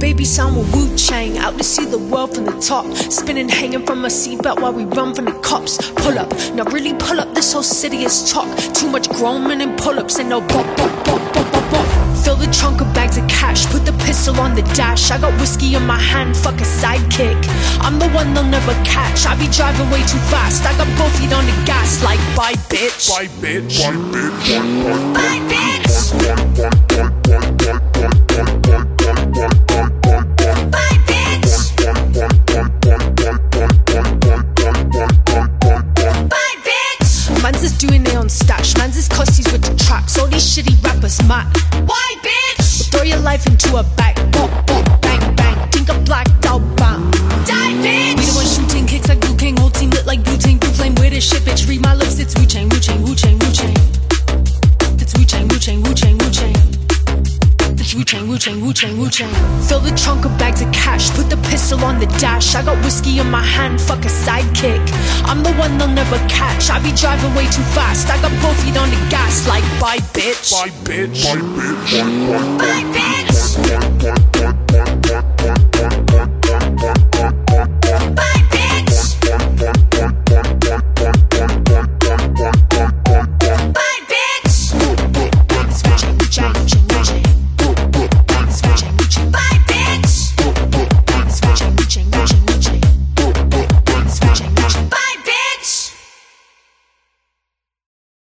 Baby sound with Wu Chang, out to see the world from the top. Spinning, hanging from a seatbelt while we run from the cops. Pull up, now really pull up. This whole city is chalk. Too much grown men and pull ups and no bop bop bop bop bop bop. Fill the trunk of bags of cash, put the pistol on the dash. I got whiskey in my hand, fuck a sidekick. I'm the one they'll never catch. I be driving way too fast. I got both feet on the gas, like bye bitch. Bye, bitch. Bye, Bye bitch. bitch. Bye Mans is doing their own stash. Mans is cussies with the tracks. All these shitty rappers mad. Why bitch? Throw your life into a bag. Bop bop bang bang. Think I blacked out bam. Die bitch. We the one shooting kicks like Liu Kang. Whole team lit like butane. Blue flame with this shit bitch. Read my lips. It's Wu Chang Wu Chang Wu Chang Wu Chang. It's Wu Chang Wu Chang Wu Chang Wu Chang. It's Wu Chang, Wu Chang, Wu Chang, Wu Chang. Fill the trunk of bags of cash, put the pistol on the dash. I got whiskey in my hand, fuck a sidekick. I'm the one they'll never catch. I be driving way too fast. I got both feet on the gas, like bye bitch. Bye bitch. Bye bitch. Bye bitch. Bye, bitch. Bye, bitch.